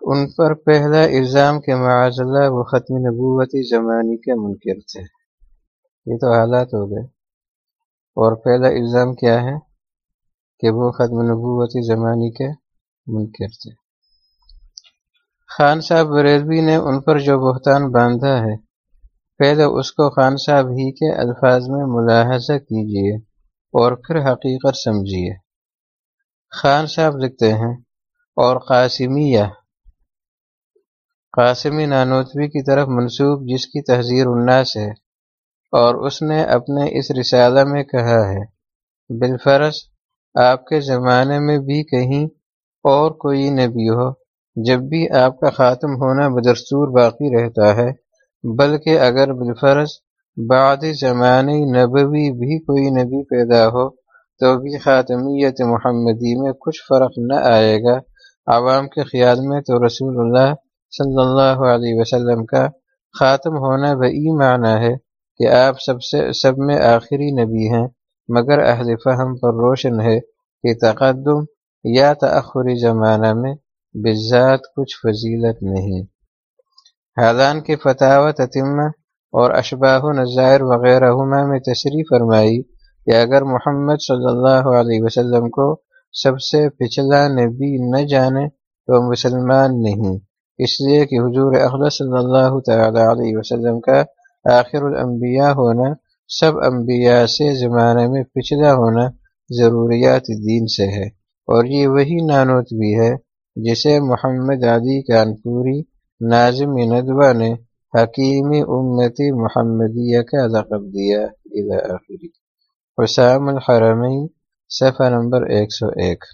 ان پر پہلا الزام کے معاذ اللہ وہ ختم نبوتی زمانی کے منکر تھے۔ یہ تو حالات ہو گئے۔ اور پہلا الزام کیا ہے؟ کہ وہ ختم نبوتی زمانی کے منکر تھے۔ خان صاحب بریلوی نے ان پر جو بہتان باندھا ہے، پہلے اس کو خان صاحب ہی کے الفاظ میں ملاحظہ کیجیے اور پھر حقیقت سمجھیے خان صاحب لکھتے ہیں، اور قاسمیہ قاسمی نانوتوی کی طرف منسوب جس کی تحذیر الناس ہے، اور اس نے اپنے اس رسالہ میں کہا ہے، بالفرض آپ کے زمانے میں بھی کہیں اور کوئی نبی ہو، جب بھی آپ کا خاتم ہونا بدستور باقی رہتا ہے، بلکہ اگر بالفرض بعد زمانے نبوی بھی کوئی نبی پیدا ہو، تو بھی خاتمیت محمدی میں کچھ فرق نہ آئے گا۔ عوام کے خیال میں تو رسول اللہ صلی اللہ علیہ وسلم کا خاتم ہونا بئی معنی ہے کہ آپ سب سے، سب میں آخری نبی ہیں، مگر اہل فہم پر روشن ہے کہ تقدم یا تأخری زمانہ میں بذات کچھ فضیلت نہیں۔ حالان کے فتح تتمہ اور اشباہ و نظائر وغیرہ میں تشریح فرمائی کہ اگر محمد صلی اللہ علیہ وسلم کو سب سے پچھلا نبی نہ جانے تو مسلمان نہیں۔ اس لیے کہ حضور اخلا صلی اللہ تعالی علیہ وسلم کا آخر الانبیاء ہونا، سب انبیاء سے زمانے میں پچھلا ہونا ضروریات دین سے ہے۔ اور یہ وہی نانوت بھی ہے جسے محمد علی کانپوری، ناظم ندوہ نے حکیمی امتی محمدیہ کا لقب دیا الى آخری حسام الحرمین، صفحہ نمبر ایک سو ایک۔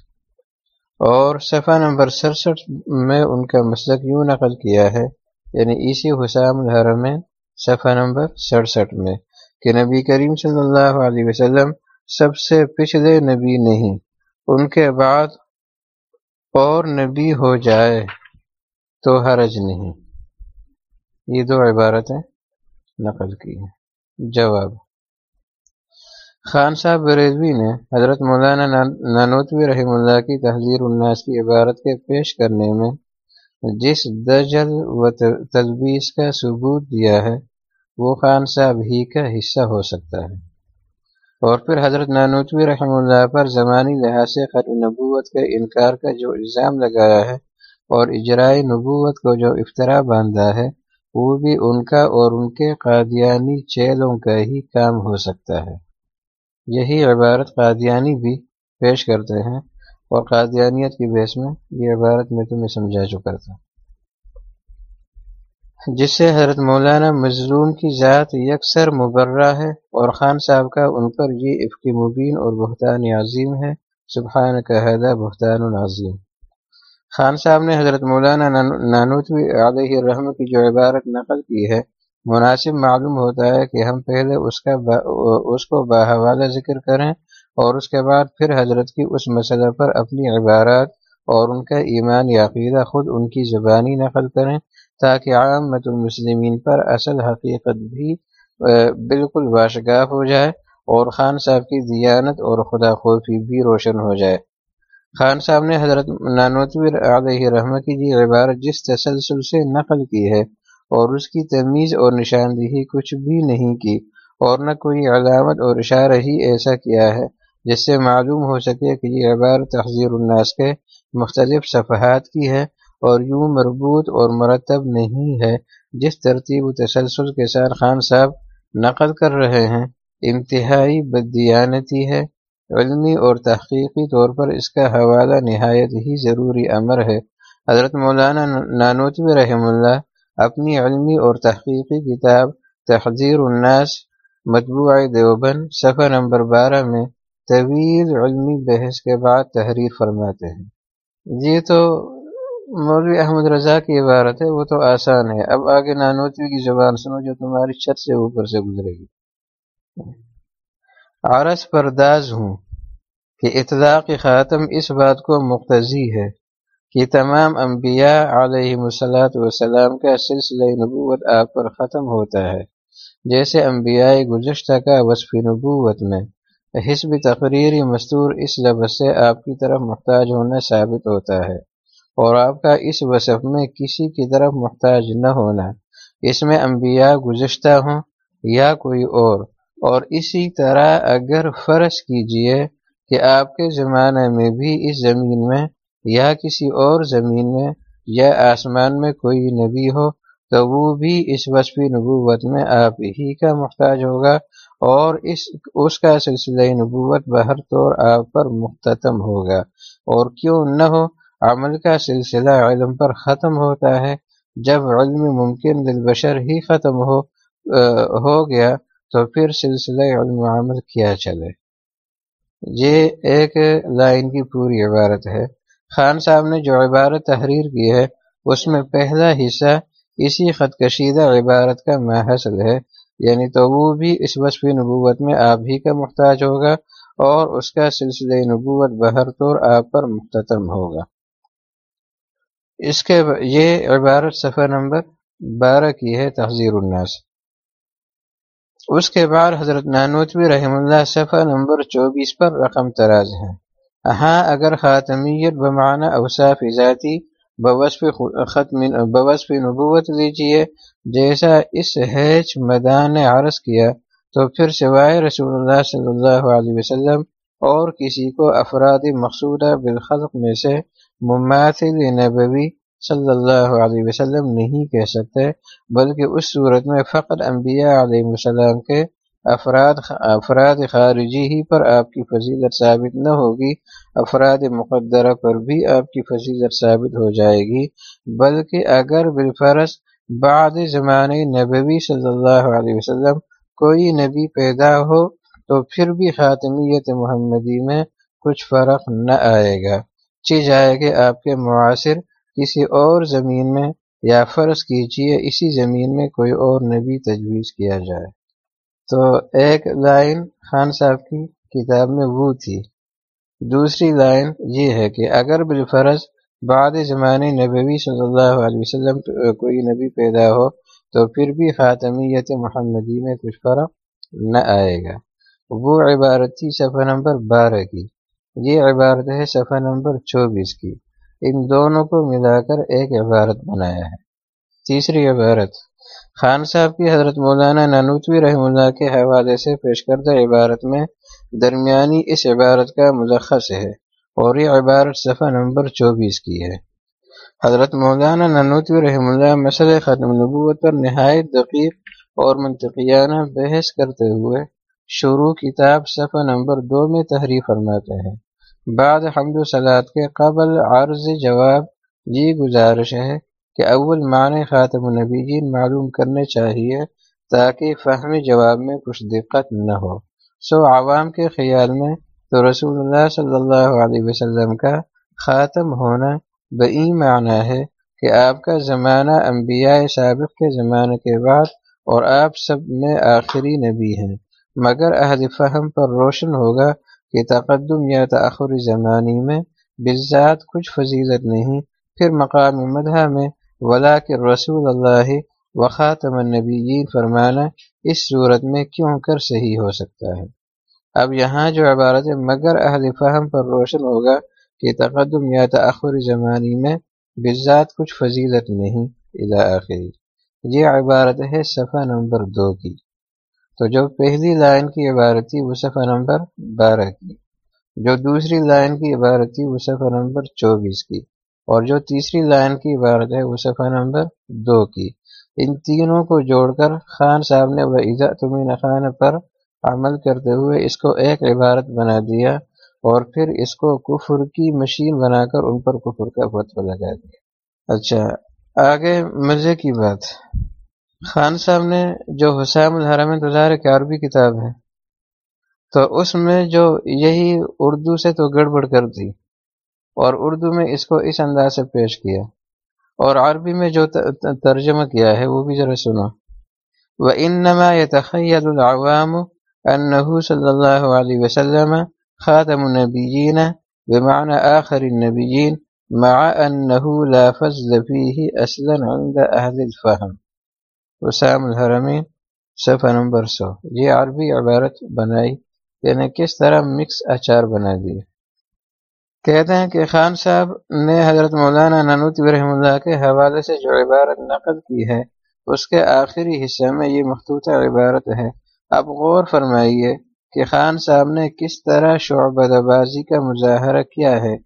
اور صفحہ نمبر سڑسٹھ میں ان کا مسلک یوں نقل کیا ہے یعنی اسی حسام الحرمین صفحہ نمبر سڑسٹھ میں، کہ نبی کریم صلی اللہ علیہ وسلم سب سے پچھلے نبی نہیں، ان کے بعد اور نبی ہو جائے تو حرج نہیں۔ یہ دو عبارتیں نقل کی ہیں۔ جواب خان صاحب بریزوی نے حضرت مولانا نانوتوی رحم اللہ کی تحذیر الناس کی عبارت کے پیش کرنے میں جس دجل و تلبیس کا ثبوت دیا ہے، وہ خان صاحب ہی کا حصہ ہو سکتا ہے۔ اور پھر حضرت نانوتوی رحمہ اللہ پر زمانی لحاظ سے خط نبوت کے انکار کا جو الزام لگایا ہے اور اجرائے نبوت کو جو افطرا باندھا ہے، وہ بھی ان کا اور ان کے قادیانی چیلوں کا ہی کام ہو سکتا ہے۔ یہی عبارت قادیانی بھی پیش کرتے ہیں اور قادیانیت کی بحث میں یہ عبارت میں تمہیں سمجھا چکا تھا جس سے حضرت مولانا مظلوم کی ذات یکسر مبرہ ہے اور خان صاحب کا ان پر یہ افق مبین اور بہتان عظیم ہے سبحان کا حیدہ بہتان العظیم خان صاحب نے حضرت مولانا نانوتوی علیہ الرحم کی جو عبارت نقل کی ہے مناسب معلوم ہوتا ہے کہ ہم پہلے اس کا با اس کو باحوالہ ذکر کریں اور اس کے بعد پھر حضرت کی اس مسئلہ پر اپنی عبارات اور ان کا ایمان یا عقیدہ خود ان کی زبانی نقل کریں تاکہ عامت المسلمین پر اصل حقیقت بھی بالکل باشگاہ ہو جائے اور خان صاحب کی دیانت اور خدا خوفی بھی روشن ہو جائے۔ خان صاحب نے حضرت نانوتویر علیہ رحمہ کی جی عبارت جس تسلسل سے نقل کی ہے اور اس کی تمیز اور نشاندہی کچھ بھی نہیں کی، اور نہ کوئی علامت اور اشارہ ہی ایسا کیا ہے، جس سے معلوم ہو سکے کہ یہ عبارت تحذیر الناس کے مختلف صفحات کی ہے اور یوں مربوط اور مرتب نہیں ہے، جس ترتیب و تسلسل کے ساتھ خان صاحب نقل کر رہے ہیں۔ انتہائی بدیانتی ہے۔ علمی اور تحقیقی طور پر اس کا حوالہ نہایت ہی ضروری امر ہے۔ حضرت مولانا نانوتو رحم اللہ اپنی علمی اور تحقیقی کتاب تحذیر الناس، مطبوع دیوبند، صفحہ نمبر بارہ میں طویل علمی بحث کے بعد تحریر فرماتے ہیں۔ یہ تو مولوی احمد رضا کی عبارت ہے، وہ تو آسان ہے۔ اب آگے نانوتوی کی زبان سنو جو تمہاری چھت سے اوپر سے گزرے گی۔ عرص پرداز ہوں کہ اطلاق خاتم اس بات کو مقتضی ہے کہ تمام انبیاء علیہ مسلاط وسلام کا سلسلہ نبوت آپ پر ختم ہوتا ہے۔ جیسے انبیاء گزشتہ کا وصف نبوت میں، حسب تقریری مستور اس لفظ سے آپ کی طرف محتاج ہونا ثابت ہوتا ہے۔ اور آپ کا اس وصف میں کسی کی طرف محتاج نہ ہونا۔ اس میں انبیاء گزشتہ ہوں یا کوئی اور۔ اور اسی طرح اگر فرض کیجیے کہ آپ کے زمانے میں بھی اس زمین میں یا کسی اور زمین میں یا آسمان میں کوئی نبی ہو، تو وہ بھی اس وصفی نبوت میں آپ ہی کا محتاج ہوگا اور اس اس کا سلسلہ نبوت بہر طور آپ پر مختتم ہوگا۔ اور کیوں نہ ہو، عمل کا سلسلہ علم پر ختم ہوتا ہے۔ جب علم ممکن دلبشر ہی ختم ہو ہو گیا، تو پھر سلسلہ علم عمل کیا چلے۔ یہ ایک لائن کی پوری عبارت ہے۔ خان صاحب نے جو عبارت تحریر کی ہے، اس میں پہلا حصہ اسی خط کشیدہ عبارت کا محصل ہے۔ یعنی تو وہ بھی اس وصفی نبوت میں آپ ہی کا محتاج ہوگا اور اس کا سلسلہ نبوت بہر طور آپ پر مختتم ہوگا۔ اس کے یہ عبارت صفحہ نمبر بارہ کی ہے، تحذیر الناس۔ اس کے بعد حضرت نانوتوی رحم اللہ صفحہ نمبر چوبیس پر رقم تراز ہے ہاں اگر خاتمیت بمعنی اوصاف ذاتی بوصف ختم بوصف نبوت لیجیے جیسا اس حیچ میدان عرض کیا، تو پھر سوائے رسول اللہ صلی اللہ علیہ وسلم اور کسی کو افراد مقصودہ بالخلق میں سے مماثل نبوی صلی اللہ علیہ وسلم نہیں کہہ سکتے، بلکہ اس صورت میں فقط انبیاء علیہ السلام کے افراد افراد خارجی ہی پر آپ کی فضیلت ثابت نہ ہوگی، افراد مقدرہ پر بھی آپ کی فضیلت ثابت ہو جائے گی، بلکہ اگر بالفرض بعد زمانے نبوی صلی اللہ علیہ وسلم کوئی نبی پیدا ہو تو پھر بھی خاتمیت محمدی میں کچھ فرق نہ آئے گا۔ چی جائے کہ آپ کے معاصر کسی اور زمین میں یا فرض کیجیے اسی زمین میں کوئی اور نبی تجویز کیا جائے۔ تو ایک لائن خان صاحب کی کتاب میں وہ تھی۔ دوسری لائن یہ ہے کہ اگر بالفرض بعد زمانے نبوی صلی اللہ علیہ وسلم کوئی نبی پیدا ہو تو پھر بھی خاتمیت محمدی میں کچھ فرق نہ آئے گا۔ وہ عبارت تھی صفحہ نمبر بارہ کی۔ یہ عبارت ہے صفحہ نمبر چوبیس کی۔ ان دونوں کو ملا کر ایک عبارت بنایا ہے۔ تیسری عبارت۔ خان صاحب کی حضرت مولانا نانوتوی رحم اللہ کے حوالے سے پیش کردہ عبارت میں درمیانی اس عبارت کا ملخص ہے اور یہ عبارت صفحہ نمبر چوبیس کی ہے۔ حضرت مولانا نانوتوی رحم اللہ مسئلہ ختم نبوت پر نہایت دقیق اور منطقیانہ بحث کرتے ہوئے شروع کتاب صفحہ نمبر دو میں تحریر فرماتے ہیں۔ بعد حمد و سلاد کے قبل عرض جواب یہ گزارش ہے کہ اول معنی خاتم النبیین معلوم کرنے چاہیے تاکہ فہم جواب میں کچھ دقت نہ ہو۔ سو عوام کے خیال میں تو رسول اللہ صلی اللہ علیہ وسلم کا خاتم ہونا بئی معنی ہے کہ آپ کا زمانہ انبیاء سابق کے زمانے کے بعد اور آپ سب میں آخری نبی ہیں۔ مگر اہل فہم پر روشن ہوگا کہ تقدم یا تأخر زمانی میں بذات کچھ فضیلت نہیں، پھر مقام مدح میں ولا کہ رسول اللہ و خاتم النبیین فرمانا، اس صورت میں کیوں کر صحیح ہو سکتا ہے؟ اب یہاں جو عبارت مگر اہل فہم پر روشن ہوگا کہ تقدم یا تأخر زمانی میں بذات کچھ فضیلت نہیں آخری۔ یہ عبارت ہے صفحہ نمبر دو کی۔ تو جو پہلی لائن کی عبارت تھی، وہ صفحہ نمبر بارہ کی۔ جو دوسری لائن کی عبارت تھی، وہ صفحہ نمبر چوبیس کی۔ اور جو تیسری لائن کی عبارت ہے، وہ صفحہ نمبر دو کی۔ ان تینوں کو جوڑ کر خان صاحب نے وہ تمین خان پر عمل کرتے ہوئے اس کو ایک عبارت بنا دیا اور پھر اس کو کفر کی مشین بنا کر ان پر کفر کا فتو لگا دیا۔ اچھا آگے مزے کی بات۔ خان صاحب نے جو حسام الحرم گزار ایک عربی کتاب ہے، تو اس میں جو یہی اردو سے تو گڑبڑ کر دی۔ اور اردو میں اس کو اس انداز سے پیش کیا۔ اور عربی میں جو ترجمہ کیا ہے وہ بھی ذرا سنو۔ وہ انما يتخيل العوام انه صلی اللہ علیہ وسلم خاتم النبیین بمعنى آخر النبیین مع انه لا فضل فيه اصلا عند اهل الفهم۔ وسام الحرمین صفحہ نمبر سو۔ یہ عربی عبارت بنائی یعنی کس طرح مکس اچار بنا دیے۔ کہتے ہیں کہ خان صاحب نے حضرت مولانا ننوتی رحم اللہ کے حوالے سے جو عبارت نقل کی ہے، اس کے آخری حصے میں یہ مخطوطہ عبارت ہے۔ اب غور فرمائیے کہ خان صاحب نے کس طرح شعبہ بازی کا مظاہرہ کیا ہے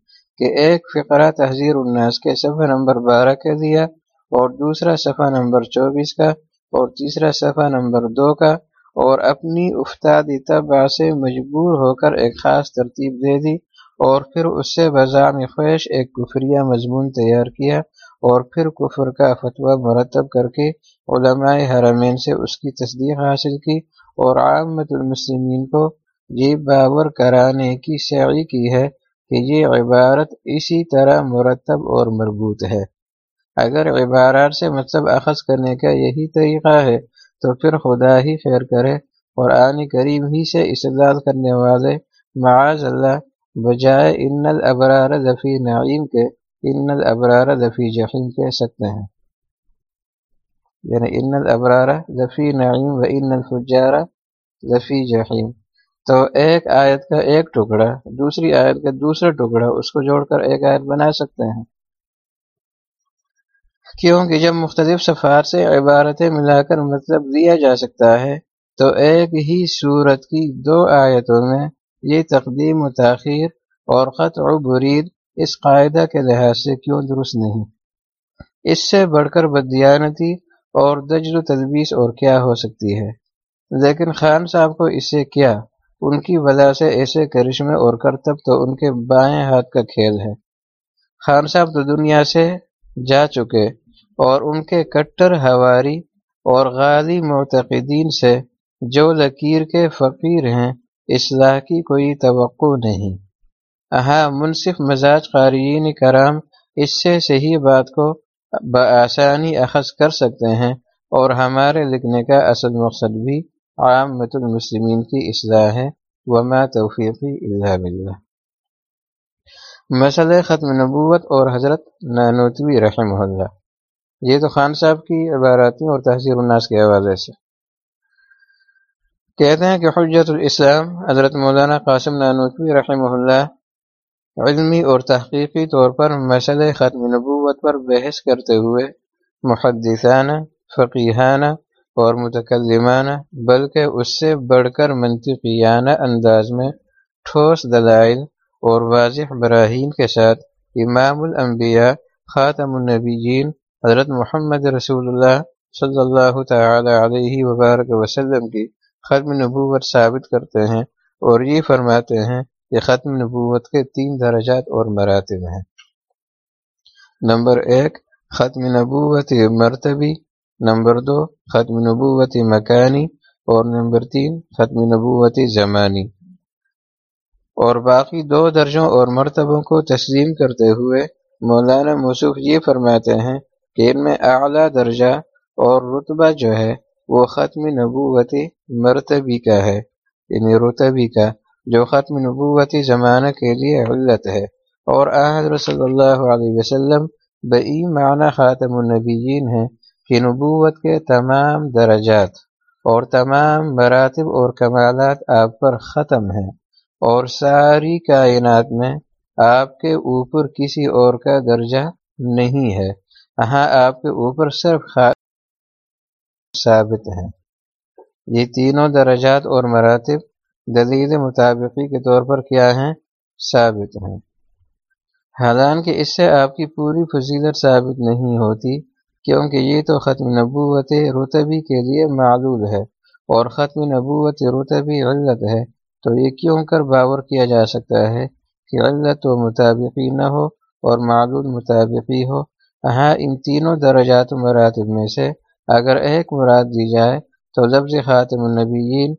کہ ایک فقرہ تحذیر الناس کے صفحہ نمبر بارہ کا دیا اور دوسرا صفحہ نمبر چوبیس کا اور تیسرا صفحہ نمبر دو کا اور اپنی افتادی طبع سے مجبور ہو کر ایک خاص ترتیب دے دی اور پھر اس سے بذام خواہش ایک کفریہ مضمون تیار کیا اور پھر کفر کا فتویٰ مرتب کر کے علماء حرمین سے اس کی تصدیق حاصل کی اور عامت المسلمین کو یہ باور کرانے کی سعی کی ہے کہ یہ عبارت اسی طرح مرتب اور مربوط ہے۔ اگر عبارات سے مطلب اخذ کرنے کا یہی طریقہ ہے، تو پھر خدا ہی خیر کرے اور آن کریم ہی سے استداد کرنے والے معاذ اللہ بجائے ان الابرار ذفی نعیم کے، ان الابرار ذفی جحیم کہہ سکتے ہیں۔ یعنی ان الابرار ذفی نعیم و ان الفجار ذفی جحیم تو ایک آیت کا ایک ٹکڑا، دوسری آیت کا دوسرا ٹکڑا، اس کو جوڑ کر ایک آیت بنا سکتے ہیں۔ کیونکہ جب مختلف صفحات سے عبارتیں ملا کر مطلب دیا جا سکتا ہے، تو ایک ہی صورت کی دو آیتوں میں یہ تقدیم و تاخیر اور خط و برید اس قاعدہ کے لحاظ سے کیوں درست نہیں؟ اس سے بڑھ کر بدیانتی اور دجل و تدبیس اور کیا ہو سکتی ہے؟ لیکن خان صاحب کو اس سے کیا؟ ان کی وجہ سے ایسے کرشمے اور کرتب تو ان کے بائیں ہاتھ کا کھیل ہے۔ خان صاحب تو دنیا سے جا چکے اور ان کے کٹر ہواری اور غالی معتقدین سے جو لکیر کے فقیر ہیں اصلاح کی کوئی توقع نہیں۔ ہاں منصف مزاج قارئین کرام اس سے صحیح بات کو بآسانی اخذ کر سکتے ہیں اور ہمارے لکھنے کا اصل مقصد بھی عامت المسلمین کی اصلاح ہے۔ وما توفیقی اللہ بلّہ مسئلہ ختم نبوت اور حضرت نانوتوی رحمہ اللہ۔ یہ تو خان صاحب کی عباراتیں اور تحصیر الناس کے حوالے سے۔ کہتے ہیں کہ حجت الاسلام حضرت مولانا قاسم نانوتوی رحمہ اللہ علمی اور تحقیقی طور پر مسئلہ ختم نبوت پر بحث کرتے ہوئے محدثانہ فقیحانہ اور متکلمانہ بلکہ اس سے بڑھ کر منطقیانہ انداز میں ٹھوس دلائل اور واضح براہین کے ساتھ امام الانبیاء، خاتم النبیین، حضرت محمد رسول اللہ صلی اللہ تعالی علیہ وبارک وسلم کی ختم نبوت ثابت کرتے ہیں اور یہ فرماتے ہیں کہ ختم نبوت کے تین درجات اور مراتب ہیں۔ نمبر ایک، ختم نبوت مرتبی، نمبر دو، ختم نبوت مکانی، اور نمبر تین، ختم نبوت زمانی۔ اور باقی دو درجوں اور مرتبوں کو تسلیم کرتے ہوئے مولانا مصوف یہ فرماتے ہیں کہ ان میں اعلیٰ درجہ اور رتبہ جو ہے وہ ختم نبوتی مرتبی کا ہے یعنی رتبی کا جو ختم نبوتی زمانہ کے لیے علت ہے۔ اور حضرت صلی اللہ علیہ وسلم بئی معنی خاتم النبیین ہیں کہ نبوت کے تمام درجات اور تمام مراتب اور کمالات آپ پر ختم ہیں اور ساری کائنات میں آپ کے اوپر کسی اور کا درجہ نہیں ہے۔ ہاں آپ کے اوپر صرف ثابت ہیں۔ یہ تینوں درجات اور مراتب دلیل مطابقی کے طور پر کیا ہیں؟ ثابت ہیں۔ حالانکہ اس سے آپ کی پوری فضیلت ثابت نہیں ہوتی، کیونکہ یہ تو ختم نبوت رتبی کے لیے معلول ہے اور ختم نبوت رتبی علت ہے۔ تو یہ کیوں کر باور کیا جا سکتا ہے کہ علت و مطابقی نہ ہو اور معلول مطابقی ہو؟ ہاں ان تینوں درجات و مراتب میں سے اگر ایک مراد دی جائے تو لفظ خاتم النبیین،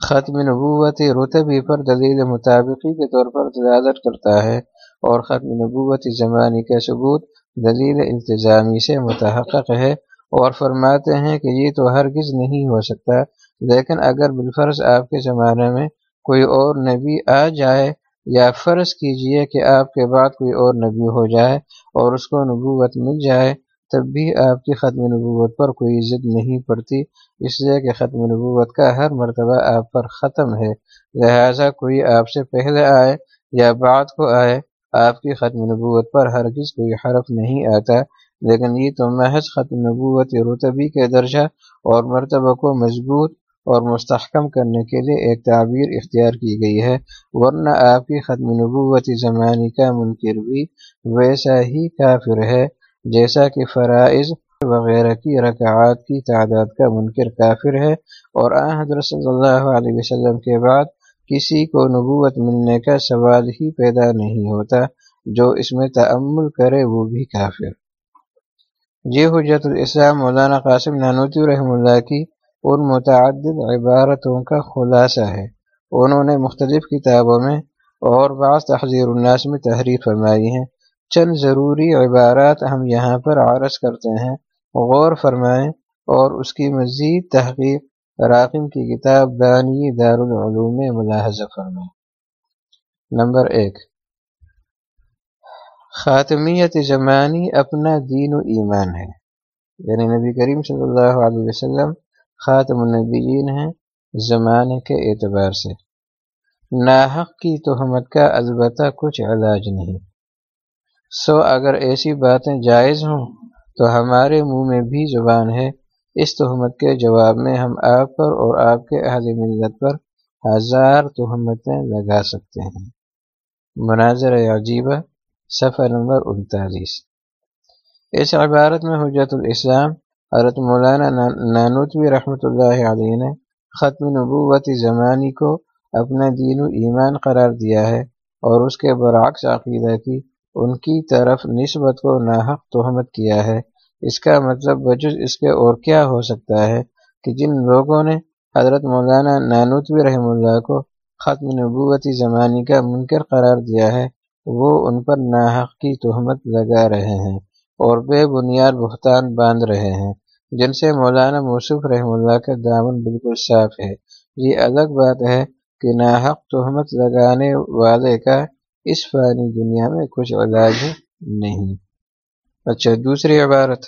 ختم نبوت رتبی پر دلیل مطابقی کے طور پر دلالت کرتا ہے اور ختم نبوت زمانی کا ثبوت دلیل التظامی سے متحقق ہے اور فرماتے ہیں کہ یہ تو ہرگز نہیں ہو سکتا، لیکن اگر بالفرض آپ کے زمانے میں کوئی اور نبی آ جائے یا فرض کیجیے کہ آپ کے بعد کوئی اور نبی ہو جائے اور اس کو نبوت مل جائے تب بھی آپ کی ختم نبوت پر کوئی عزت نہیں پڑتی۔ اس لیے کہ ختم نبوت کا ہر مرتبہ آپ پر ختم ہے۔ لہٰذا کوئی آپ سے پہلے آئے یا بعد کو آئے، آپ کی ختم نبوت پر ہرگز کوئی حرف نہیں آتا۔ لیکن یہ تو محض ختم نبوت رتبی کے درجہ اور مرتبہ کو مضبوط اور مستحکم کرنے کے لیے ایک تعبیر اختیار کی گئی ہے۔ ورنہ آپ کی ختم نبوت زمانی کا منکر بھی ویسا ہی کافر ہے۔ جیسا کہ فرائض وغیرہ کی رکعات کی تعداد کا منکر کافر ہے اور حضرت صلی اللہ علیہ وسلم کے بعد کسی کو نبوت ملنے کا سوال ہی پیدا نہیں ہوتا، جو اس میں تعمل کرے وہ بھی کافر۔ یہ حجت الاسلام مولانا قاسم نانوتی رحم اللہ کی ان متعدد عبارتوں کا خلاصہ ہے۔ انہوں نے مختلف کتابوں میں اور بعض تحذیر الناس میں تحریر فرمائی ہیں۔ چند ضروری عبارات ہم یہاں پر عرض کرتے ہیں۔ غور فرمائیں اور اس کی مزید تحقیق راقم کی کتاب دانی دارالعلوم ملاحظہ فرمائیں۔ نمبر ایک۔ خاتمیت زمانی اپنا دین و ایمان ہے۔ یعنی نبی کریم صلی اللہ علیہ وسلم خاتم النبیین ہیں زمانے کے اعتبار سے۔ ناحق کی تہمت کا البتہ کچھ علاج نہیں۔ سو اگر ایسی باتیں جائز ہوں تو ہمارے منہ میں بھی زبان ہے۔ اس تہمت کے جواب میں ہم آپ پر اور آپ کے اہل ملت پر ہزار تہمتیں لگا سکتے ہیں۔ مناظر عجیبہ، صفحہ نمبر انتالیس۔ اس عبارت میں حجت الاسلام، حضرت مولانا نانوتوی رحمۃ اللہ علیہ نے ختم نبوت زمانی کو اپنا دین و ایمان قرار دیا ہے اور اس کے برعکس عقیدہ کی ان کی طرف نسبت کو ناحق تہمت کیا ہے۔ اس کا مطلب بجز اس کے اور کیا ہو سکتا ہے کہ جن لوگوں نے حضرت مولانا نانوتوی رحم اللہ کو ختم نبوتی زمانی کا منکر قرار دیا ہے، وہ ان پر ناحق کی تہمت لگا رہے ہیں اور بے بنیاد بہتان باندھ رہے ہیں۔ جن سے مولانا موصف رحم اللہ کا دامن بالکل صاف ہے۔ یہ الگ بات ہے کہ ناحق تہمت لگانے والے کا اس فانی دنیا میں کچھ علاج نہیں۔ اچھا دوسری عبارت۔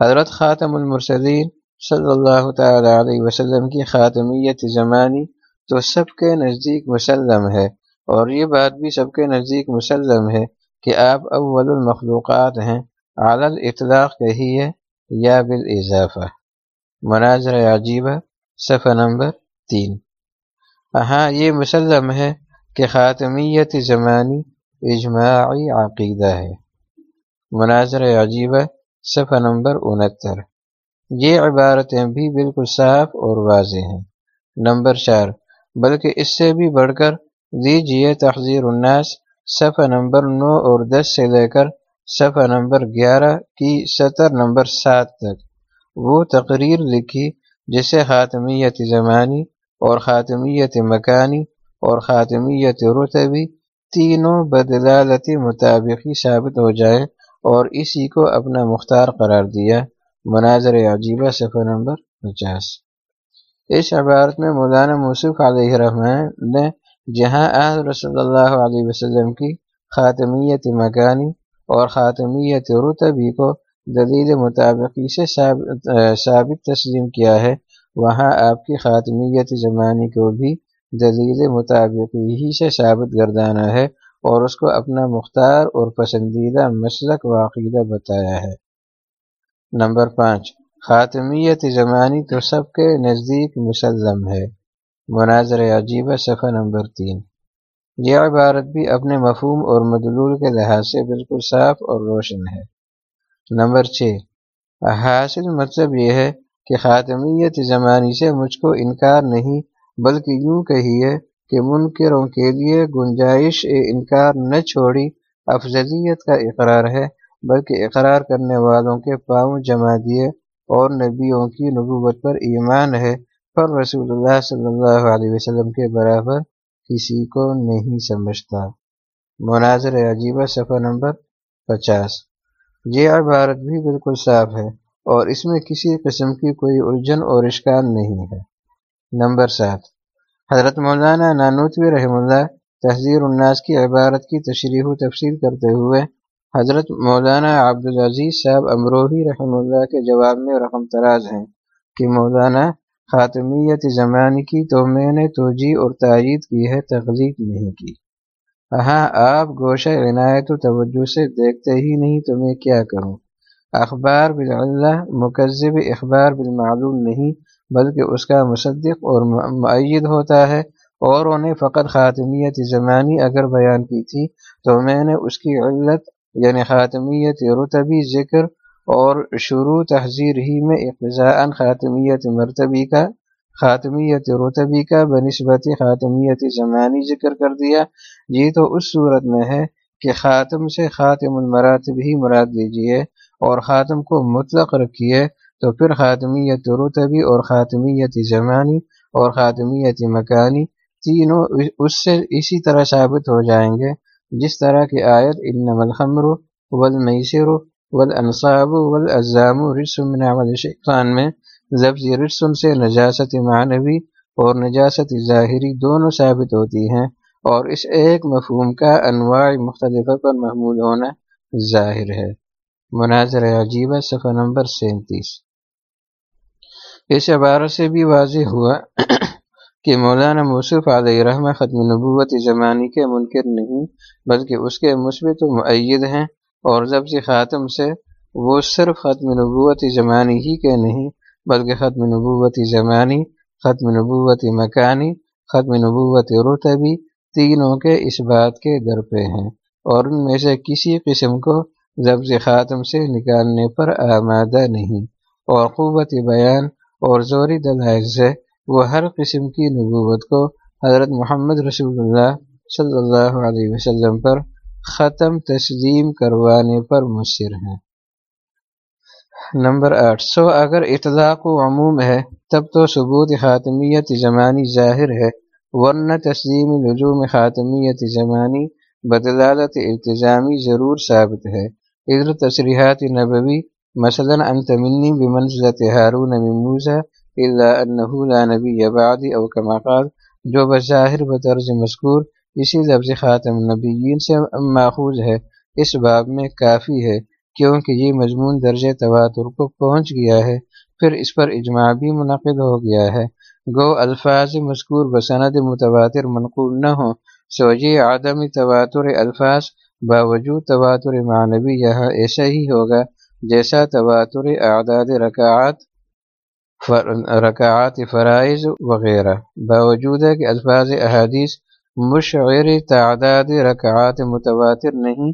حضرت خاتم المرسلین صلی اللہ تعالی علیہ وسلم کی خاتمیت زمانی تو سب کے نزدیک مسلم ہے، اور یہ بات بھی سب کے نزدیک مسلم ہے کہ آپ اول المخلوقات ہیں عالل اطلاق کہیے یا بالاضافہ۔ مناظر عجیبہ، صفحہ نمبر تین۔ ہاں یہ مسلم ہے کہ خاتمیت زمانی اجماعی عقیدہ ہے۔ مناظر عجیبہ، صفحہ نمبر انہتر۔ یہ عبارتیں بھی بالکل صاف اور واضح ہیں۔ نمبر چار، بلکہ اس سے بھی بڑھ کر دیجیے تحذیر الناس، صفحہ نمبر نو اور دس سے لے کر صفحہ نمبر گیارہ کی سطر نمبر سات تک۔ وہ تقریر لکھی جسے خاتمیت زمانی اور خاتمیت مکانی اور خاتمیت رتبی تینوں بدلالتی مطابقی ثابت ہو جائے اور اسی کو اپنا مختار قرار دیا۔ مناظر عجیبہ صفحہ نمبر پچاس۔ اس عبارت میں مولانا موصف علیہ رحمان نے جہاں آج رسول اللہ علیہ وسلم کی خاتمیت مکانی اور خاتمیت رتبی کو دلیل مطابقی سے ثابت تسلیم کیا ہے، وہاں آپ کی خاتمیت زمانی کو بھی دلیل مطابقی سے ثابت گردانا ہے اور اس کو اپنا مختار اور پسندیدہ مسلک واقعہ بتایا ہے۔ نمبر پانچ، خاتمیت زمانی تو سب کے نزدیک مسلم ہے۔ مناظر عجیبہ صفحہ نمبر تین۔ یہ عبارت بھی اپنے مفہوم اور مدلول کے لحاظ سے بالکل صاف اور روشن ہے۔ نمبر چھ، حاصل مطلب یہ ہے کہ خاتمیت زمانی سے مجھ کو انکار نہیں بلکہ یوں کہیے کہ منکروں کے لیے گنجائش انکار نہ چھوڑی، افضلیت کا اقرار ہے، بلکہ اقرار کرنے والوں کے پاؤں جما دیے اور نبیوں کی نبوت پر ایمان ہے۔ پر رسول اللہ صلی اللہ علیہ وسلم کے برابر کسی کو نہیں سمجھتا۔ مناظر عجیبہ صفحہ نمبر پچاس۔ یہ عبارت بھی بالکل صاف ہے اور اس میں کسی قسم کی کوئی الجھن اور اشکال نہیں ہے۔ نمبر سات۔ حضرت مولانا نانوتوی رحم اللہ تحذیر الناس کی عبارت کی تشریح و تفصیل کرتے ہوئے حضرت مولانا عبدالعزیز صاحب امروہی رحم اللہ کے جواب میں رقم تراز ہیں کہ مولانا خاتمیت زمانے کی تو میں نے توجہ اور تائید کی ہے تغلیق نہیں کی۔ ہاں آپ گوشہ عنایت و توجہ سے دیکھتے ہی نہیں، تو میں کیا کروں؟ اخبار باللہ مکذب اخبار بالمعلوم نہیں بلکہ اس کا مصدق اور معید ہوتا ہے اور انہیں فقط خاتمیت زمانی اگر بیان کی تھی تو میں نے اس کی علت یعنی خاتمیت رتبی ذکر اور شروع تحذیر ہی میں اقضاء خاتمیت مرتبی کا، خاتمیت رتبی کا بنسبت خاتمیت زمانی ذکر کر دیا۔ یہ تو اس صورت میں ہے کہ خاتم سے خاتم المراتب ہی مراد دیجیے اور خاتم کو مطلق رکھیے تو پھر خاتمیت رتبی اور خاتمیت زمانی اور خاتمیت مکانی تینوں اس سے اسی طرح ثابت ہو جائیں گے، جس طرح کی آیت انم الخمر والمیسر والانصاب والازام رسم من عمل شیطان میں لفظ رسن سے نجاست معنوی اور نجاست ظاہری دونوں ثابت ہوتی ہیں اور اس ایک مفہوم کا انواع مختلف پر محمول ہونا ظاہر ہے۔ مناظر عجیبہ، صفحہ نمبر سینتیس۔ اس عبارت سے بھی واضح ہوا کہ مولانا مصف علیہ رحمہ ختم نبوت زمانی کے منکر نہیں، بلکہ اس کے مثبت و معید ہیں اور ضبط خاتم سے وہ صرف ختم نبوت زمانی ہی کے نہیں، بلکہ ختم نبوت زمانی، ختم نبوت مکانی، ختم نبوت رتبی تینوں کے اس بات کے در پہ ہیں اور ان میں سے کسی قسم کو ضبط خاتم سے نکالنے پر آمادہ نہیں۔ اور قوت بیان اور زوری دلائل سے وہ ہر قسم کی نبوت کو حضرت محمد رسول اللہ صلی اللہ علیہ وسلم پر ختم تسلیم کروانے پر مصر ہیں۔ نمبر آٹھ، سو اگر اطلاق و عموم ہے، تب تو ثبوت خاتمیت زمانی ظاہر ہے، ورنہ تسلیم لزوم خاتمیت زمانی بدلالت التظامی ضرور ثابت ہے۔ ادھر تصریحات نبوی مثلا انت منی بمنزلت ہارون مموزہ اللہ لا نبی بعدی او کما قال جو بظاہر بطرز مذکور اسی لفظ خاتم نبیین سے ماخوذ ہے اس باب میں کافی ہے کیونکہ یہ مضمون درجہ تواتر کو پہنچ گیا ہے، پھر اس پر اجماع بھی منعقد ہو گیا ہے۔ گو الفاظ مذکور بسند متواتر منقول نہ ہوں سوجی عدم تواتر الفاظ باوجود تواتر معنوی یہاں ایسا ہی ہوگا۔ جیسا تواتر اعداد رکعات رکعات فرائض وغیرہ۔ باوجود ہے کہ الفاظ احادیث مشعر تعداد رکعات متواتر نہیں،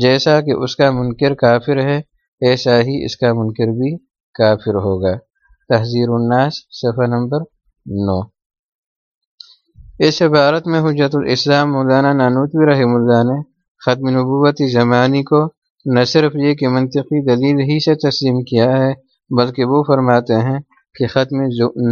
جیسا کہ اس کا منکر کافر ہے، ایسا ہی اس کا منکر بھی کافر ہوگا۔ تحذیر الناس، صفحہ نمبر نو۔ اس عبارت میں حجت الاسلام مولانا نانوتوی رحم اللہ نے ختم نبوتی زمانی کو نہ صرف یہ کہ منطقی دلیل ہی سے تسلیم کیا ہے، بلکہ وہ فرماتے ہیں کہ ختم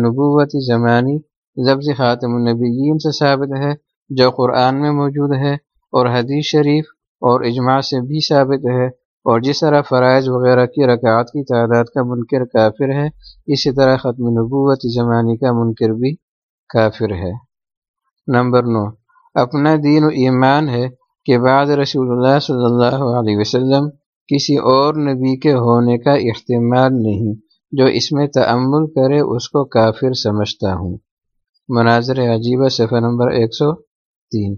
نبوتی زمانی لفظ خاتم النبیین سے ثابت ہے، جو قرآن میں موجود ہے اور حدیث شریف اور اجماع سے بھی ثابت ہے اور جس طرح فرائض وغیرہ کی رکعات کی تعداد کا منکر کافر ہے، اسی طرح ختم نبوت زمانی کا منکر بھی کافر ہے۔ نمبر نو، اپنا دین و ایمان ہے کہ بعد رسول اللہ صلی اللہ علیہ وسلم کسی اور نبی کے ہونے کا احتمال نہیں، جو اس میں تعمل کرے اس کو کافر سمجھتا ہوں۔ مناظر عجیبہ، صفحہ نمبر ایک سو تین۔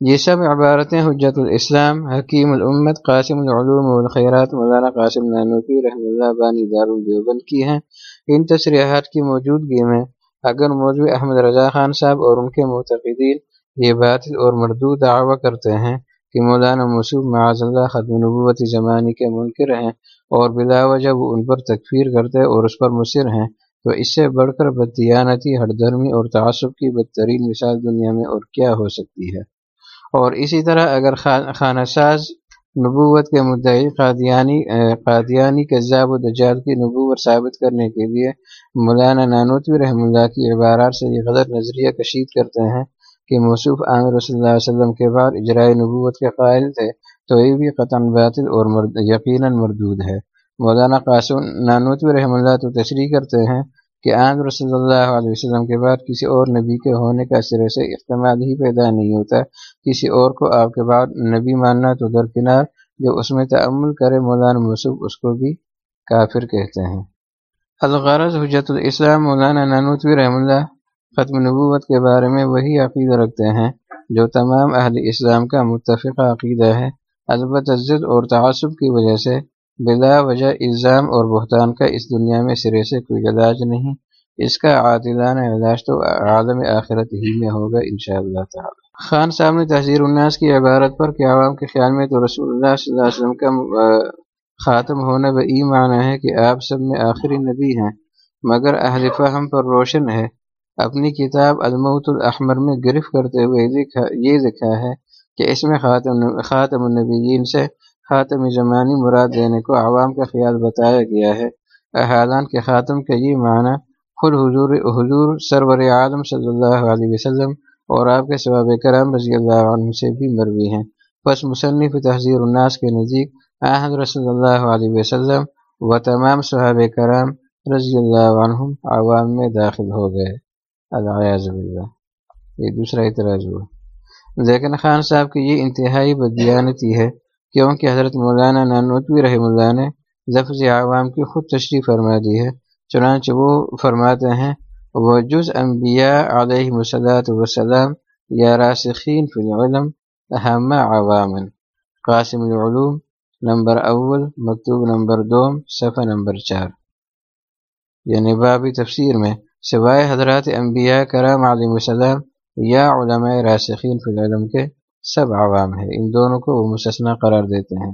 یہ سب عبارتیں حجت الاسلام، حکیم الامت، قاسم العلوم والخیرات، مولانا قاسم نانوفی رحم اللہ بانی دارالدیوبند کی ہیں۔ ان تصریحات کی موجودگی میں اگر موضوع احمد رضا خان صاحب اور ان کے معتقدین یہ باطل اور مردود دعویٰ کرتے ہیں کہ مولانا مصوب معاذ اللہ ختم نبوت زمانی کے منکر ہیں اور بلا وجہ وہ ان پر تکفیر کرتے اور اس پر مصر ہیں۔ تو اس سے بڑھ کر بدیانتی ہر دھرمی اور تعصب کی بدترین مثال دنیا میں اور کیا ہو سکتی ہے؟ اور اسی طرح اگر خانہ ساز نبوت کے مدعی قادیانی قادیانی کے ضاب و دجال کی نبوت ثابت کرنے کے لیے مولانا نانوتوی رحم اللہ کی عبارات سے یہ غلط نظریہ کشید کرتے ہیں کہ موصوف عام رسول اللہ علیہ وسلم کے بعد اجرائے نبوت کے قائل تھے، تو یہ بھی قطن باطل اور مرد، یقیناً مردود ہے۔ مولانا قاسم نانوتوی رحم اللہ تو تشریح کرتے ہیں کہ آن رسول اللہ علیہ وسلم کے بعد کسی اور نبی کے ہونے کا سرے سے استعمال ہی پیدا نہیں ہوتا۔ کسی اور کو آپ کے بعد نبی ماننا تو درکنار، جو اس میں تعمل کرے مولانا مصوف اس کو بھی کافر کہتے ہیں۔ الغرض حجت الاسلام، مولانا نانوتوی رحم اللہ ختم نبوت کے بارے میں وہی عقیدہ رکھتے ہیں جو تمام اہل اسلام کا متفق عقیدہ ہے۔ البتہ ضد اور تعصب کی وجہ سے بلا وجہ الزام اور بہتان کا اس دنیا میں سرے سے کوئی علاج نہیں۔ اس کا عادلانہ علاج تو عالم آخرت ہی میں ہوگا انشاءاللہ اللہ تعالی۔ خان صاحب نے تحزیر الناس کی عبارت پر کہ عوام کے خیال میں تو رسول اللہ صلی اللہ علیہ وسلم کا خاتم ہونا بئی معنی ہے کہ آپ سب میں آخری نبی ہیں، مگر اہل فہم پر روشن ہے۔ اپنی کتاب الموت الاحمر میں گرفت کرتے ہوئے یہ لکھا ہے کہ اس میں خاتم خاتم النبیین سے خاتم زمانی مراد دینے کو عوام کا خیال بتایا گیا ہے۔ حالان کے خاتم کا یہ معنی خود حضور حضور سرور عالم صلی اللہ علیہ وسلم اور آپ کے ثواب کرام رضی اللہ عنہ سے بھی مروی ہیں۔ بس مصنف تحذیر الناس کے نزدیک احمد رسول اللہ علیہ وسلم و تمام صحاب کرام رضی اللہ عنہ عوام میں داخل ہو گئے۔ یہ دوسرا اعتراض ہوا۔ لیکن خان صاحب کی یہ انتہائی بدیانتی ہے، کیونکہ حضرت مولانا نانوتوی رحم اللہ نے لفظ عوام کی خود تشریح فرما دی ہے۔ چنانچہ وہ فرماتے ہیں وہ جز انبیاء علیہ مسلاۃ وسلام یا راسخین فی العلم اہم عوام قاسم العلوم، نمبر اول، مکتوب نمبر دو، صفحہ نمبر چار۔ یعنی بابی تفسیر میں سوائے حضرات انبیاء کرام علیہ السلام، یا علماء راسخین فی العلم کے سب عوام ہیں۔ ان دونوں کو وہ مسسنا قرار دیتے ہیں۔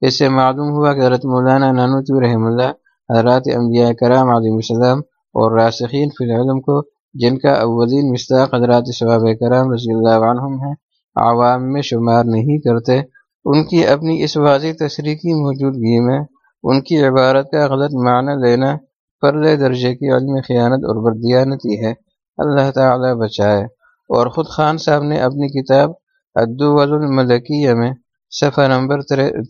اس سے معلوم ہوا کہ حضرت مولانا نانوتو رحم اللہ، حضرات انبیاء کرام علیہ السلام اور راسخین فی العلم کو، جن کا اولین مستاق حضرات ثواب کرام رضی اللہ عنہم ہیں، عوام میں شمار نہیں کرتے۔ ان کی اپنی اس واضح تصریح کی موجودگی میں، ان کی عبارت کا غلط معنی لینا پرلے درجے کی علم خیانت اور بردیانتی ہے، اللہ تعالی بچائے۔ اور خود خان صاحب نے اپنی کتاب ادول الملکیہ میں، صفحہ نمبر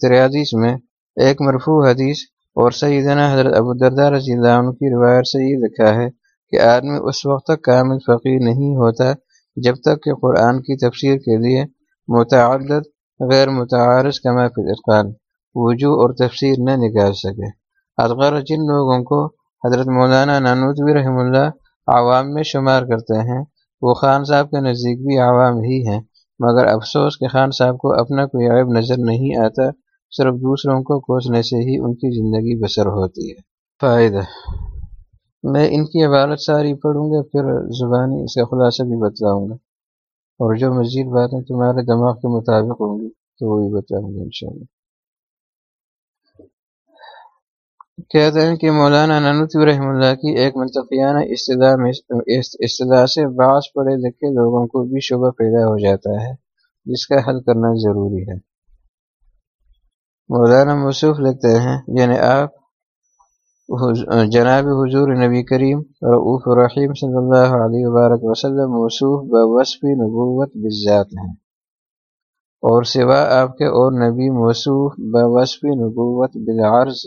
تریادیس میں ایک مرفوع حدیث اور سیدنا حضرت ابو دردہ رضی اللہ عنہ کی روایت سے یہ لکھا ہے کہ آدمی اس وقت تک کامل فقیر نہیں ہوتا جب تک کہ قرآن کی تفسیر کے لیے متعدد، غیر متعارض کا اتقان وجوہ اور تفسیر نہ نکال سکے۔ اصغر جن لوگوں کو حضرت مولانا نانوتوی رحم اللہ عوام میں شمار کرتے ہیں۔ وہ خان صاحب کے نزدیک بھی عوام ہی ہیں، مگر افسوس کہ خان صاحب کو اپنا کوئی عیب نظر نہیں آتا، صرف دوسروں کو کوسنے سے ہی ان کی زندگی بسر ہوتی ہے۔ فائدہ۔ میں ان کی عبارت ساری پڑھوں گا، پھر زبانی اس کا خلاصہ بھی بتلاؤں گا۔ اور جو مزید باتیں تمہارے دماغ کے مطابق ہوں گی، تو وہی بتاؤں گا انشاءاللہ۔ کہتے ہیں کہ مولانا ننوتی رحم اللہ کی ایک منطقیانہ اصطلاح میں اصطلاح سے بعض پڑھے لکھے لوگوں کو بھی شبہ پیدا ہو جاتا ہے، جس کا حل کرنا ضروری ہے۔ مولانا مصوف لکھتے ہیں یعنی آپ جناب حضور نبی کریم رعوف الرحیم صلی اللہ علیہ وبارک وسلم موصوف بوصف نبوت بذات ہیں۔ اور سوا آپ کے اور نبی موصوف بوصف نبوت بالعرض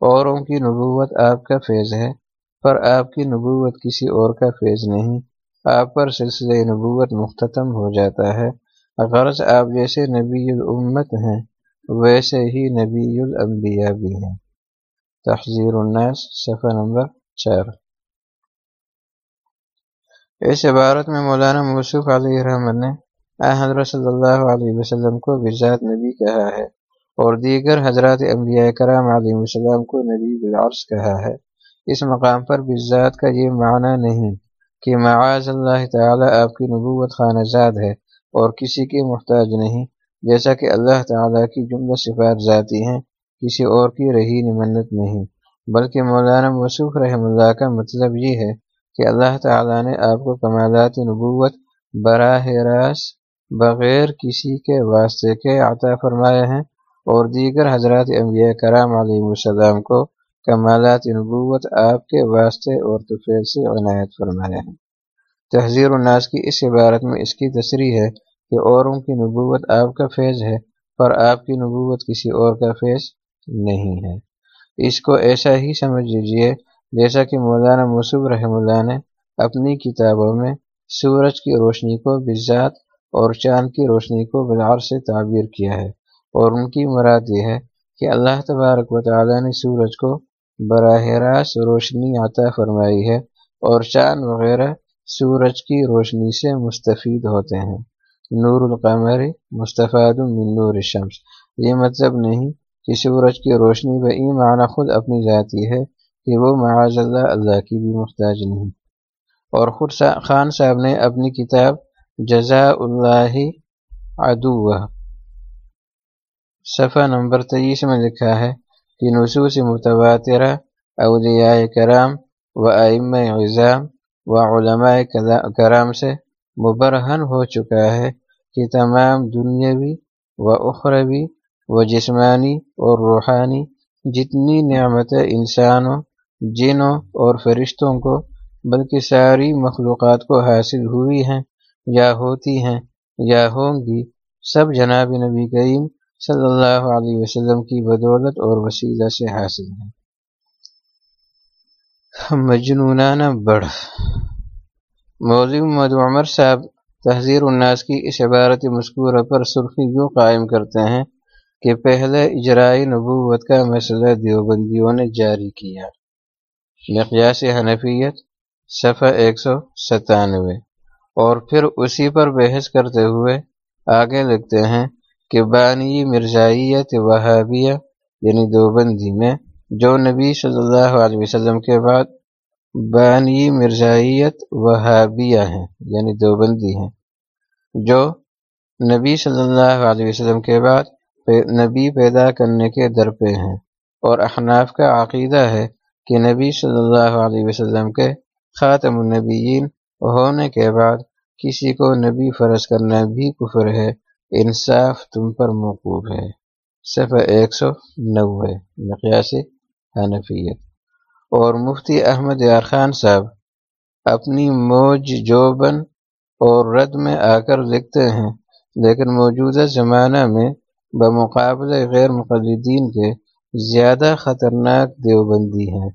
اوروں کی نبوت آپ کا فیض ہے، پر آپ کی نبوت کسی اور کا فیض نہیں۔ آپ پر سلسلہ نبوت مختتم ہو جاتا ہے۔ غرض آپ جیسے نبی الامت ہیں، ویسے ہی نبی الانبیاء بھی ہیں۔ تحذیر الناس، صفحہ نمبر چار۔ اس عبارت میں مولانا موصوف علیہ رحمت نے حضرت صلی اللہ علیہ وسلم کو بذات نبی کہا ہے۔ اور دیگر حضرات انبیاء کرام علیہ وسلم کو نبی بالعرض کہا ہے۔ اس مقام پر بذات کا یہ معنی نہیں کہ معاذ اللہ تعالی آپ کی نبوت خانہ زاد ہے اور کسی کی محتاج نہیں، جیسا کہ اللہ تعالیٰ کی جملہ صفات ذاتی ہیں، کسی اور کی رہی نمنت نہیں۔ بلکہ مولانا مصوف رحم اللہ کا مطلب یہ ہے کہ اللہ تعالیٰ نے آپ کو کمالات نبوت براہ راست بغیر کسی کے واسطے کے عطا فرمایا ہیں اور دیگر حضرات انبیاء کرام علیہ السلام کو کمالات نبوت آپ کے واسطے اور طفیل سے عنایت فرمایا ہے تحذیر الناس کی اس عبارت میں اس کی تصریح ہے کہ اوروں کی نبوت آپ کا فیض ہے، پر آپ کی نبوت کسی اور کا فیض نہیں ہے۔ اس کو ایسا ہی سمجھ لیجیے جیسا کہ مولانا مصوب رحم اللہ نے اپنی کتابوں میں سورج کی روشنی کو بذات اور چاند کی روشنی کو بلار سے تعبیر کیا ہے۔ اور ان کی مراد یہ ہے کہ اللہ تبارک و تعالیٰ نے سورج کو براہ راست روشنی عطا فرمائی ہے اور چاند وغیرہ سورج کی روشنی سے مستفید ہوتے ہیں۔ نور القمر مصطفیٰ من نور الشمس۔ یہ مطلب نہیں کہ سورج کی روشنی و ای معنی خود اپنی ذاتی ہے کہ وہ معاذ اللہ اللہ کی بھی محتاج نہیں۔ اور خود خان صاحب نے اپنی کتاب جزا اللہ ادو صفحہ نمبر تیئیس میں لکھا ہے کہ نصوص متواترہ، اولیاء کرام و ائم غذام و علماء کرام سے مبرہن ہو چکا ہے کہ تمام دنیاوی و اخروی و جسمانی اور روحانی جتنی نعمتیں انسانوں، جنوں اور فرشتوں کو، بلکہ ساری مخلوقات کو حاصل ہوئی ہیں یا ہوتی ہیں یا ہوں گی، سب جناب نبی کریم صلی اللہ علیہ وسلم کی بدولت اور وسیلہ سے حاصل ہیں مجنونانہ بڑھ۔ مولوی محمد عمر صاحب تحذیر الناس کی اس عبارت مذکورہ پر سرخی یوں قائم کرتے ہیں کہ پہلے اجرائی نبوت کا مسئلہ دیوبندیوں نے جاری کیا۔ مقیاس حنفیت، صفحہ ایک سو ستانوے۔ اور پھر اسی پر بحث کرتے ہوئے آگے لکھتے ہیں کہ بانی مرزائیت وہابیہ یعنی دیوبندی میں، جو نبی صلی اللہ علیہ وسلم کے بعد بانی مرزائیت وہابیہ ہیں یعنی دیوبندی ہیں، جو نبی صلی اللہ علیہ وسلم کے بعد نبی پیدا کرنے کے در پہ ہیں۔ اور احناف کا عقیدہ ہے کہ نبی صلی اللہ علیہ وسلم کے خاتم النبیین ہونے کے بعد کسی کو نبی فرض کرنا بھی کفر ہے۔ انصاف تم پر موقوف ہے۔ صفحہ ایک سو نوے، مقیاس حنفیت اور مفتی احمد یار خان صاحب اپنی موج جوبن اور رد میں آ کر لکھتے ہیں، لیکن موجودہ زمانہ میں بمقابلے غیر مقلدین کے زیادہ خطرناک دیوبندی ہیں۔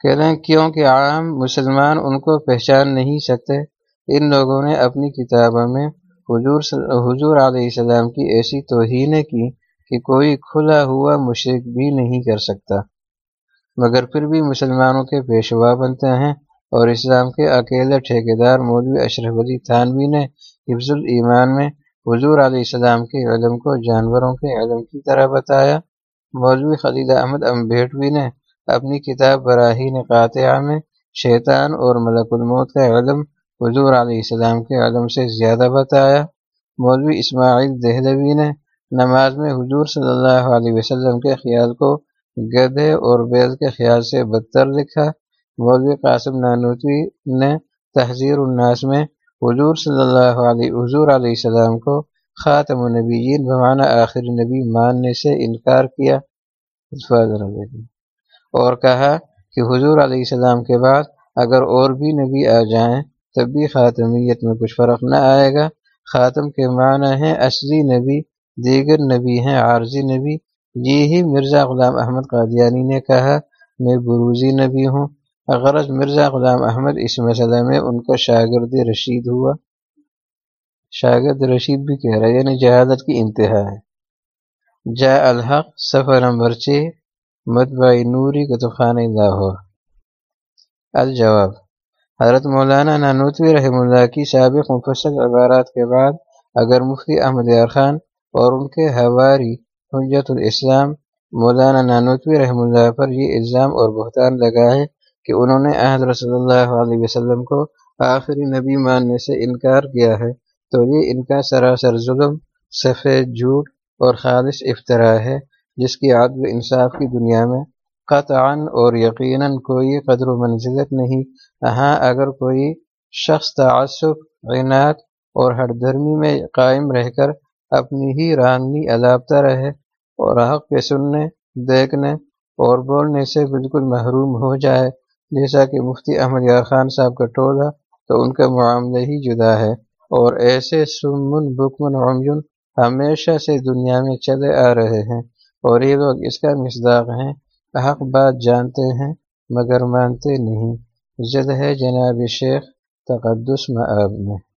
کہہ کیونکہ عام مسلمان ان کو پہچان نہیں سکتے، ان لوگوں نے اپنی کتابوں میں حضور حضور علیہ السلام کی ایسی توہینیں کی کہ کوئی کھلا ہوا مشرق بھی نہیں کر سکتا۔ مگر پھر بھی مسلمانوں کے پیشوا بنتے ہیں اور اسلام کے اکیلے ٹھیکیدار مولوی اشرف علی تھانوی نے حفظ الایمان میں حضور علیہ السلام کے علم کو جانوروں کے علم کی طرح بتایا۔ مولوی خلیل احمد امبیٹوی نے اپنی کتاب براہین قاطعہ میں شیطان اور ملک الموت کا علم حضور علیہ السلام کے علم سے زیادہ بتایا، مولوی اسماعیل دہلوی نے نماز میں حضور صلی اللہ علیہ وسلم کے خیال کو گدھے اور بیل کے خیال سے بدتر لکھا۔ مولوی قاسم نانوتوی نے تحذیر الناس میں حضور صلی اللہ علیہ، حضور علیہ السلام کو خاتم النبیین بمعنی آخر نبی ماننے سے انکار کیا۔ اور کہا کہ حضور علیہ السلام کے بعد اگر اور بھی نبی آ جائیں تب بھی خاتمیت میں کچھ فرق نہ آئے گا۔ خاتم کے معنی ہیں اصلی نبی، دیگر نبی ہیں عارضی نبی۔ ہی مرزا غلام احمد قادیانی نے کہا، میں بروزی نبی ہوں۔ غرض مرزا غلام احمد اس مسئلہ میں ان کا شاگرد رشید ہوا۔ شاگرد رشید بھی کہہ رہا ہے یعنی جہادت کی انتہا ہے۔ جا الحق، سفر نمبر چھ، متبع نوری کتب خانہ لاہور۔ الجواب حضرت مولانا نانوتوی رحم اللہ کی سابق مفصل عبارات کے بعد اگر مفتی احمد یار خان اور ان کے ہواری حجت الاسلام مولانا نانوتوی رحم اللہ پر یہ الزام اور بہتان لگا ہے کہ انہوں نے احد رسول اللہ علیہ وسلم کو آخری نبی ماننے سے انکار کیا ہے، تو یہ ان کا سراسر ظلم سفید جھوٹ اور خالص افطرا ہے، جس کی عدل انصاف کی دنیا میں قطعا اور یقیناً کوئی قدر و منزلت نہیں۔ ہاں اگر کوئی شخص تعصب، عناد اور ہر دھرمی میں قائم رہ کر اپنی ہی رانگنی الاپتا رہے اور حق کے سننے، دیکھنے اور بولنے سے بالکل محروم ہو جائے، جیسا کہ مفتی احمد یار خان صاحب کا ٹولہ، تو ان کا معاملہ ہی جدا ہے۔ اور ایسے سمن، بکمن عمجن ہمیشہ سے دنیا میں چلے آ رہے ہیں۔ اور یہ لوگ اس کا مصداق ہیں۔ حق بات جانتے ہیں مگر مانتے نہیں۔ زد ہے جناب شیخ تقدس میں۔